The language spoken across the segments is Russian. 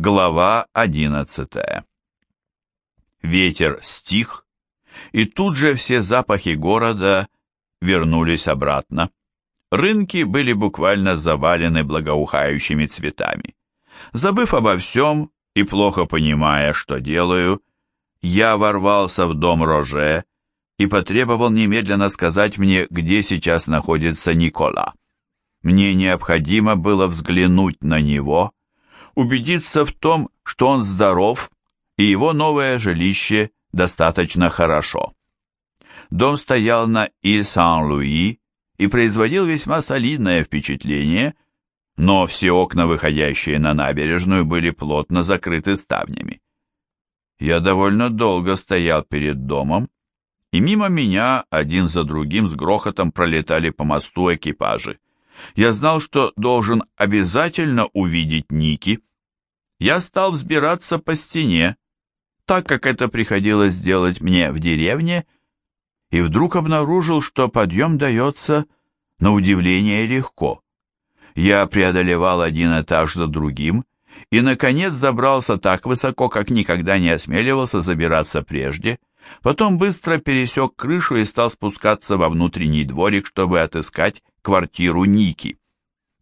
Глава одиннадцатая Ветер стих, и тут же все запахи города вернулись обратно. Рынки были буквально завалены благоухающими цветами. Забыв обо всем и плохо понимая, что делаю, я ворвался в дом Роже и потребовал немедленно сказать мне, где сейчас находится Никола. Мне необходимо было взглянуть на него, убедиться в том, что он здоров и его новое жилище достаточно хорошо. Дом стоял на Иль-Сан-Луи и производил весьма солидное впечатление, но все окна, выходящие на набережную, были плотно закрыты ставнями. Я довольно долго стоял перед домом, и мимо меня один за другим с грохотом пролетали по мосту экипажи. Я знал, что должен обязательно увидеть Ники. Я стал взбираться по стене, так как это приходилось делать мне в деревне, и вдруг обнаружил, что подъем дается на удивление легко. Я преодолевал один этаж за другим и, наконец, забрался так высоко, как никогда не осмеливался забираться прежде, потом быстро пересек крышу и стал спускаться во внутренний дворик, чтобы отыскать квартиру Ники.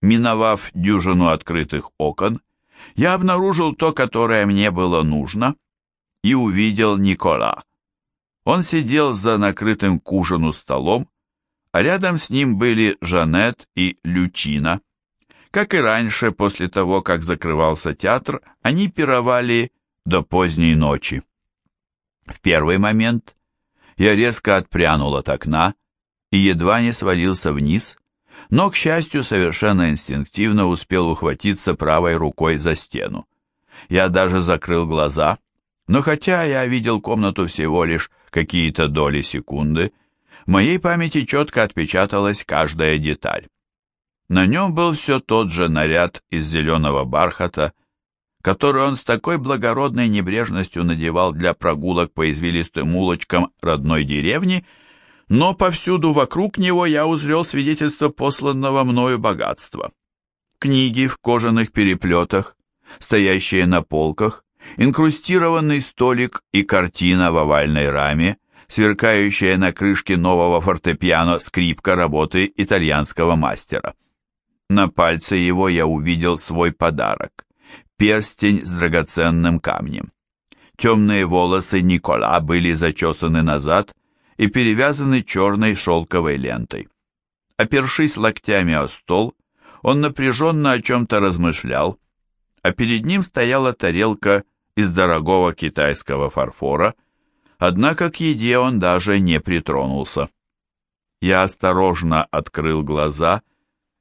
Миновав дюжину открытых окон, я обнаружил то, которое мне было нужно — и увидел Никола. Он сидел за накрытым к ужину столом, а рядом с ним были Жанет и Лючина. Как и раньше, после того, как закрывался театр, они пировали до поздней ночи. В первый момент я резко отпрянул от окна и едва не свалился вниз, но, к счастью, совершенно инстинктивно успел ухватиться правой рукой за стену. Я даже закрыл глаза но хотя я видел комнату всего лишь какие-то доли секунды, в моей памяти четко отпечаталась каждая деталь. На нем был все тот же наряд из зеленого бархата, который он с такой благородной небрежностью надевал для прогулок по извилистым улочкам родной деревни, но повсюду вокруг него я узрел свидетельство посланного мною богатства. Книги в кожаных переплетах, стоящие на полках, инкрустированный столик и картина в овальной раме, сверкающая на крышке нового фортепиано скрипка работы итальянского мастера. На пальце его я увидел свой подарок – перстень с драгоценным камнем. Темные волосы Никола были зачесаны назад и перевязаны черной шелковой лентой. Опершись локтями о стол, он напряженно о чем-то размышлял, а перед ним стояла тарелка из дорогого китайского фарфора, однако к еде он даже не притронулся. Я осторожно открыл глаза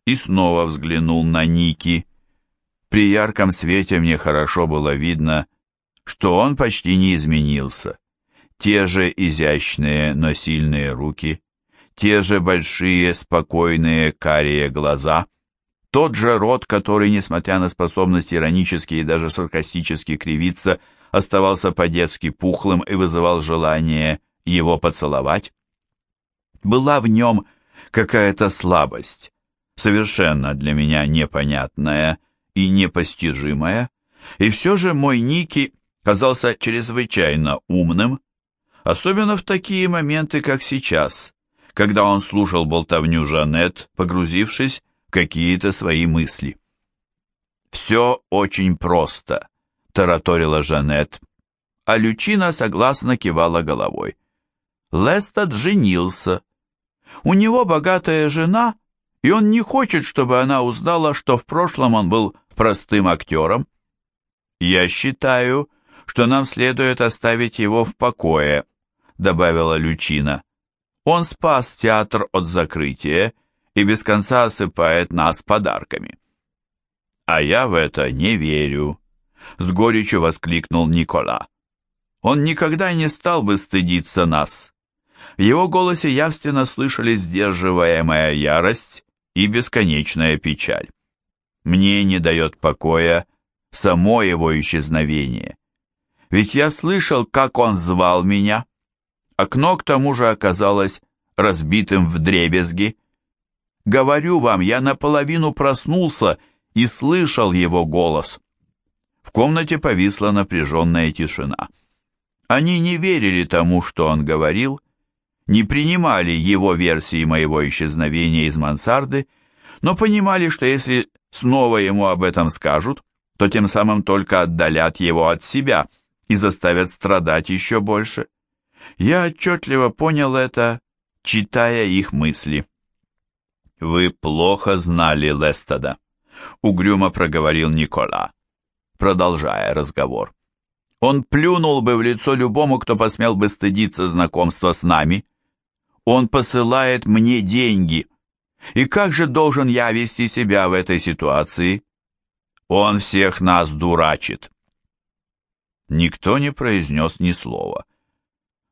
и снова взглянул на Ники. При ярком свете мне хорошо было видно, что он почти не изменился. Те же изящные, но сильные руки, те же большие, спокойные, карие глаза, тот же рот, который, несмотря на способность иронически и даже саркастически кривиться, оставался по-детски пухлым и вызывал желание его поцеловать. Была в нем какая-то слабость, совершенно для меня непонятная и непостижимая, и все же мой Ники казался чрезвычайно умным, особенно в такие моменты, как сейчас, когда он слушал болтовню Жанет, погрузившись какие-то свои мысли. «Все очень просто», — тараторила Жанет, а Лючина согласно кивала головой. Лестед женился. У него богатая жена, и он не хочет, чтобы она узнала, что в прошлом он был простым актером. «Я считаю, что нам следует оставить его в покое», — добавила Лючина. «Он спас театр от закрытия и без конца осыпает нас подарками. А я в это не верю, с горечью воскликнул Никола. Он никогда не стал бы стыдиться нас. В его голосе явственно слышались сдерживаемая ярость и бесконечная печаль. Мне не дает покоя само его исчезновение. Ведь я слышал, как он звал меня. Окно к тому же оказалось разбитым в дребезги. Говорю вам, я наполовину проснулся и слышал его голос. В комнате повисла напряженная тишина. Они не верили тому, что он говорил, не принимали его версии моего исчезновения из мансарды, но понимали, что если снова ему об этом скажут, то тем самым только отдалят его от себя и заставят страдать еще больше. Я отчетливо понял это, читая их мысли. «Вы плохо знали Лестода», — угрюмо проговорил Никола, продолжая разговор. «Он плюнул бы в лицо любому, кто посмел бы стыдиться знакомства с нами. Он посылает мне деньги. И как же должен я вести себя в этой ситуации? Он всех нас дурачит». Никто не произнес ни слова.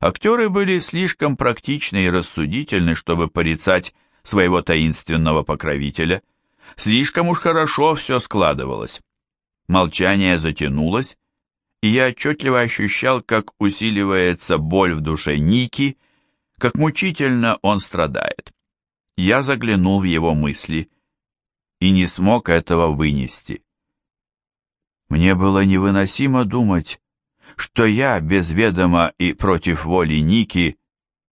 Актеры были слишком практичны и рассудительны, чтобы порицать своего таинственного покровителя. Слишком уж хорошо все складывалось. Молчание затянулось, и я отчетливо ощущал, как усиливается боль в душе Ники, как мучительно он страдает. Я заглянул в его мысли и не смог этого вынести. Мне было невыносимо думать, что я без ведома и против воли Ники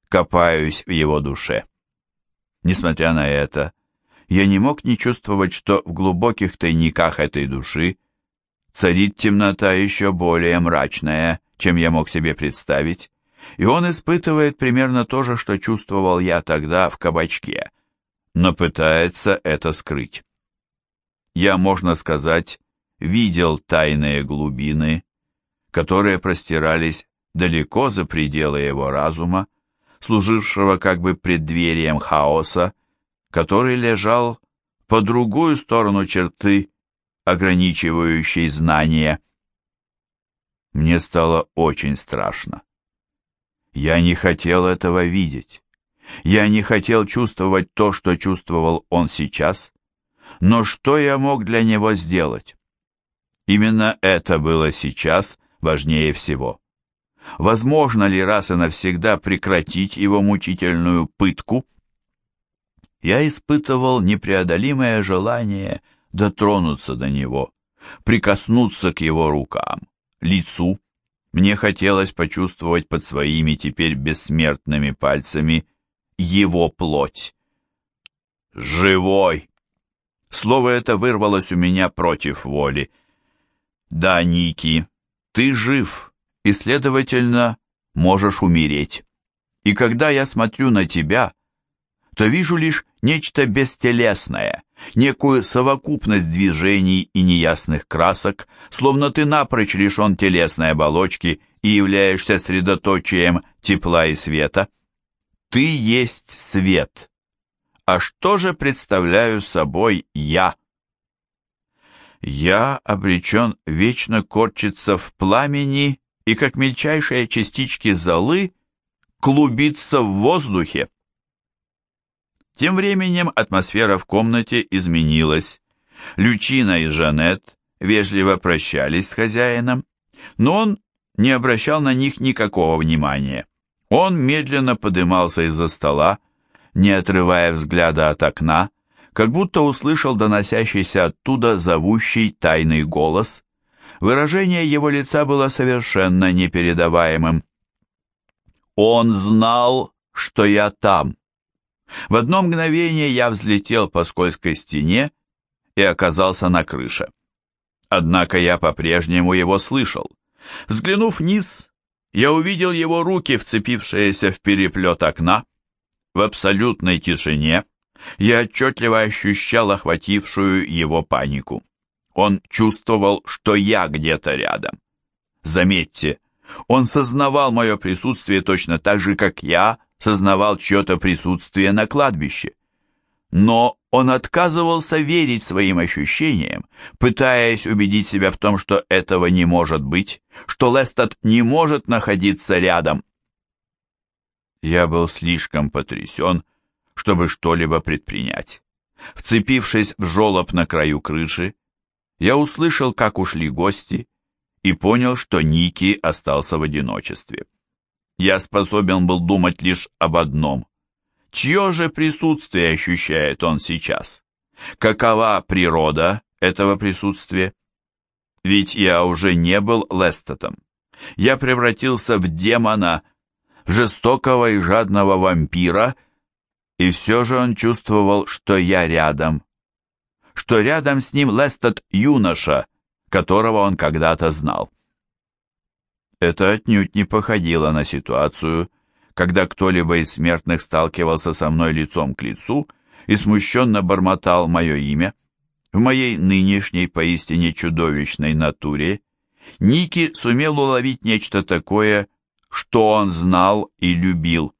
копаюсь в его душе. Несмотря на это, я не мог не чувствовать, что в глубоких тайниках этой души царит темнота еще более мрачная, чем я мог себе представить, и он испытывает примерно то же, что чувствовал я тогда в кабачке, но пытается это скрыть. Я, можно сказать, видел тайные глубины, которые простирались далеко за пределы его разума, служившего как бы преддверием хаоса, который лежал по другую сторону черты, ограничивающей знания. Мне стало очень страшно. Я не хотел этого видеть. Я не хотел чувствовать то, что чувствовал он сейчас. Но что я мог для него сделать? Именно это было сейчас важнее всего. Возможно ли раз и навсегда прекратить его мучительную пытку? Я испытывал непреодолимое желание дотронуться до него, прикоснуться к его рукам, лицу. Мне хотелось почувствовать под своими теперь бессмертными пальцами его плоть. «Живой!» Слово это вырвалось у меня против воли. «Да, Ники, ты жив!» и, следовательно, можешь умереть. И когда я смотрю на тебя, то вижу лишь нечто бестелесное, некую совокупность движений и неясных красок, словно ты напрочь лишен телесной оболочки и являешься средоточием тепла и света. Ты есть свет. А что же представляю собой я? Я обречен вечно корчиться в пламени и как мельчайшие частички золы клубиться в воздухе. Тем временем атмосфера в комнате изменилась. Лючина и Жанет вежливо прощались с хозяином, но он не обращал на них никакого внимания. Он медленно подымался из-за стола, не отрывая взгляда от окна, как будто услышал доносящийся оттуда зовущий тайный голос. Выражение его лица было совершенно непередаваемым. Он знал, что я там. В одно мгновение я взлетел по скользкой стене и оказался на крыше. Однако я по-прежнему его слышал. Взглянув вниз, я увидел его руки, вцепившиеся в переплет окна. В абсолютной тишине я отчетливо ощущал охватившую его панику. Он чувствовал, что я где-то рядом. Заметьте, он сознавал мое присутствие точно так же, как я сознавал чье-то присутствие на кладбище. Но он отказывался верить своим ощущениям, пытаясь убедить себя в том, что этого не может быть, что Лестед не может находиться рядом. Я был слишком потрясен, чтобы что-либо предпринять. Вцепившись в жолоб на краю крыши, я услышал, как ушли гости, и понял, что Ники остался в одиночестве. Я способен был думать лишь об одном. Чье же присутствие ощущает он сейчас? Какова природа этого присутствия? Ведь я уже не был Лестотом. Я превратился в демона, в жестокого и жадного вампира, и все же он чувствовал, что я рядом, что рядом с ним Лестот юноша, которого он когда-то знал. Это отнюдь не походило на ситуацию, когда кто-либо из смертных сталкивался со мной лицом к лицу и смущенно бормотал мое имя. В моей нынешней, поистине чудовищной натуре Ники сумел уловить нечто такое, что он знал и любил.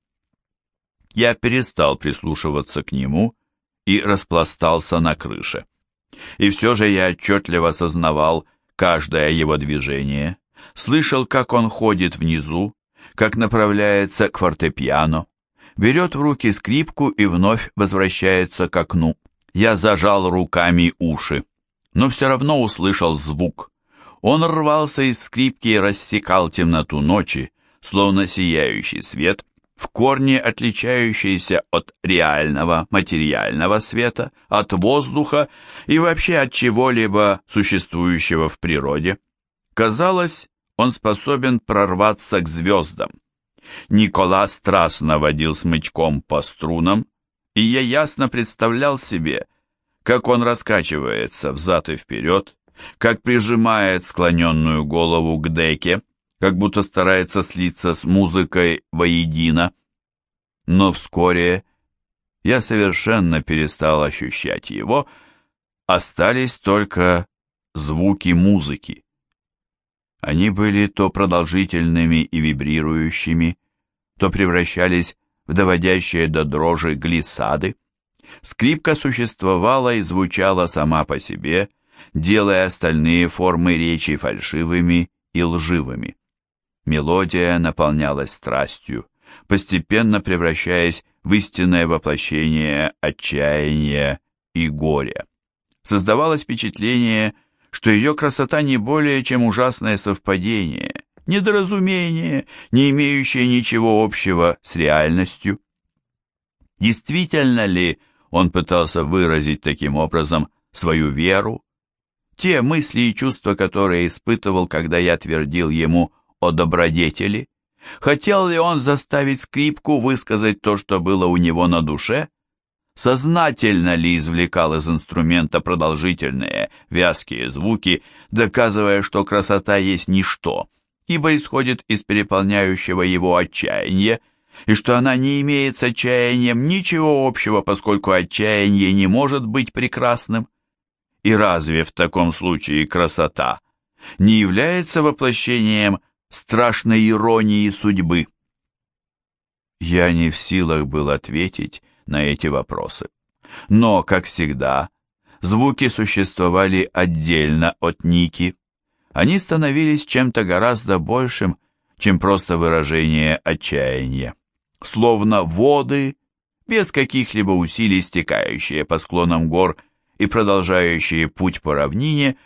Я перестал прислушиваться к нему и распластался на крыше. И все же я отчетливо сознавал каждое его движение, слышал, как он ходит внизу, как направляется к фортепиано, берет в руки скрипку и вновь возвращается к окну. Я зажал руками уши, но все равно услышал звук. Он рвался из скрипки и рассекал темноту ночи, словно сияющий свет, в корне отличающийся от реального материального света, от воздуха и вообще от чего-либо существующего в природе. Казалось, он способен прорваться к звездам. Никола страстно водил смычком по струнам, и я ясно представлял себе, как он раскачивается взад и вперед, как прижимает склоненную голову к деке, как будто старается слиться с музыкой воедино. Но вскоре я совершенно перестал ощущать его, остались только звуки музыки. Они были то продолжительными и вибрирующими, то превращались в доводящие до дрожи глиссады. Скрипка существовала и звучала сама по себе, делая остальные формы речи фальшивыми и лживыми. Мелодия наполнялась страстью, постепенно превращаясь в истинное воплощение отчаяния и горя. Создавалось впечатление, что ее красота не более чем ужасное совпадение, недоразумение, не имеющее ничего общего с реальностью. Действительно ли он пытался выразить таким образом свою веру, те мысли и чувства, которые испытывал, когда я твердил ему о добродетели? Хотел ли он заставить скрипку высказать то, что было у него на душе? Сознательно ли извлекал из инструмента продолжительные, вязкие звуки, доказывая, что красота есть ничто, ибо исходит из переполняющего его отчаяния, и что она не имеет с отчаянием ничего общего, поскольку отчаяние не может быть прекрасным? И разве в таком случае красота не является воплощением страшной иронии судьбы? Я не в силах был ответить на эти вопросы. Но, как всегда, звуки существовали отдельно от Ники. Они становились чем-то гораздо большим, чем просто выражение отчаяния. Словно воды, без каких-либо усилий стекающие по склонам гор и продолжающие путь по равнине,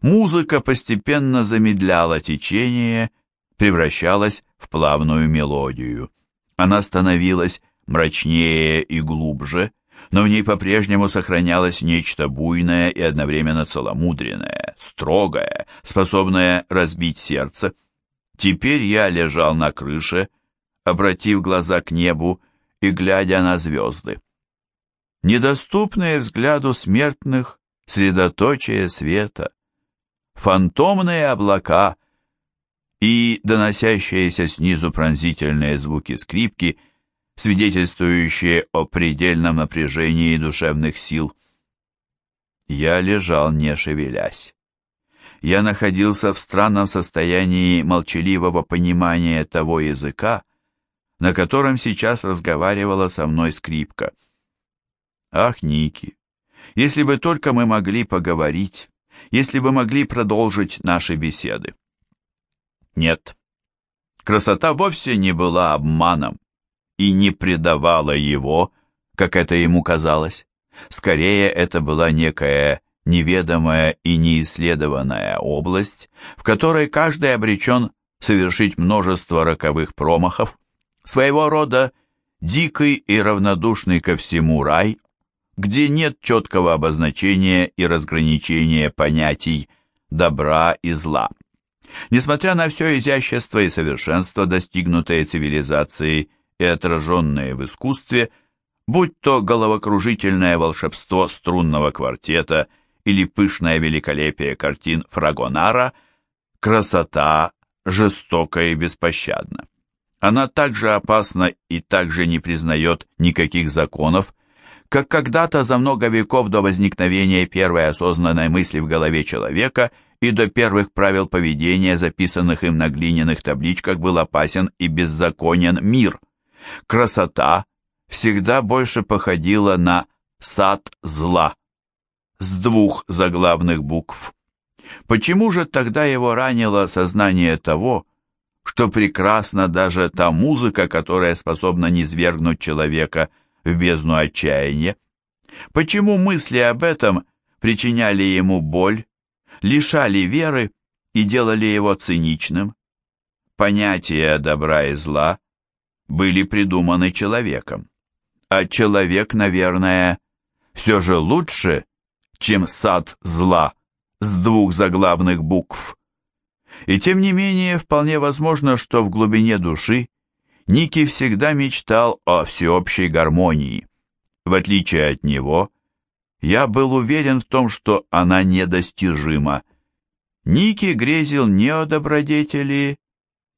музыка постепенно замедляла течение, превращалась в плавную мелодию. Она становилась мрачнее и глубже, но в ней по-прежнему сохранялось нечто буйное и одновременно целомудренное, строгое, способное разбить сердце. Теперь я лежал на крыше, обратив глаза к небу и глядя на звезды недоступные взгляду смертных средоточие света, фантомные облака и доносящиеся снизу пронзительные звуки скрипки, свидетельствующие о предельном напряжении душевных сил. Я лежал, не шевелясь. Я находился в странном состоянии молчаливого понимания того языка, на котором сейчас разговаривала со мной скрипка. Ах, Ники, если бы только мы могли поговорить, если бы могли продолжить наши беседы. Нет, красота вовсе не была обманом и не предавала его, как это ему казалось. Скорее, это была некая неведомая и неисследованная область, в которой каждый обречен совершить множество роковых промахов, своего рода дикий и равнодушный ко всему рай, где нет четкого обозначения и разграничения понятий добра и зла. Несмотря на все изящество и совершенство, достигнутые цивилизацией и отраженные в искусстве, будь то головокружительное волшебство струнного квартета или пышное великолепие картин Фрагонара, красота жестока и беспощадна. Она также опасна и также не признает никаких законов, как когда-то за много веков до возникновения первой осознанной мысли в голове человека и до первых правил поведения, записанных им на глиняных табличках, был опасен и беззаконен мир. Красота всегда больше походила на сад зла с двух заглавных букв. Почему же тогда его ранило сознание того, что прекрасна даже та музыка, которая способна низвергнуть человека в бездну отчаяния? Почему мысли об этом причиняли ему боль, лишали веры и делали его циничным? Понятия добра и зла были придуманы человеком, а человек, наверное, все же лучше, чем сад зла с двух заглавных букв. И тем не менее, вполне возможно, что в глубине души Ники всегда мечтал о всеобщей гармонии. В отличие от него, я был уверен в том, что она недостижима. Ники грезил не о добродетели,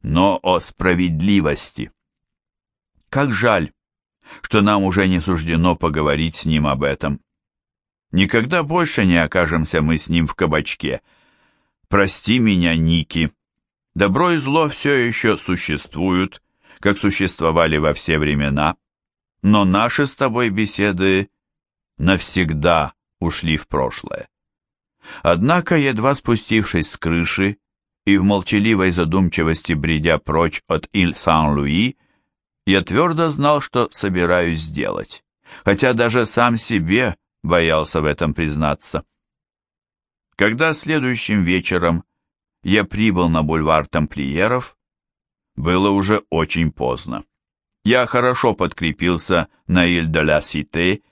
но о справедливости. Как жаль, что нам уже не суждено поговорить с ним об этом. Никогда больше не окажемся мы с ним в кабачке. Прости меня, Ники. Добро и зло все еще существуют, как существовали во все времена, но наши с тобой беседы навсегда ушли в прошлое. Однако, едва спустившись с крыши и в молчаливой задумчивости бредя прочь от Иль-Сан-Луи, я твердо знал, что собираюсь сделать, хотя даже сам себе боялся в этом признаться. Когда следующим вечером я прибыл на бульвар тамплиеров, было уже очень поздно. Я хорошо подкрепился на Иль-де-ля-Сите,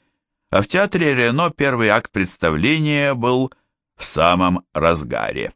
а в театре Рено первый акт представления был в самом разгаре.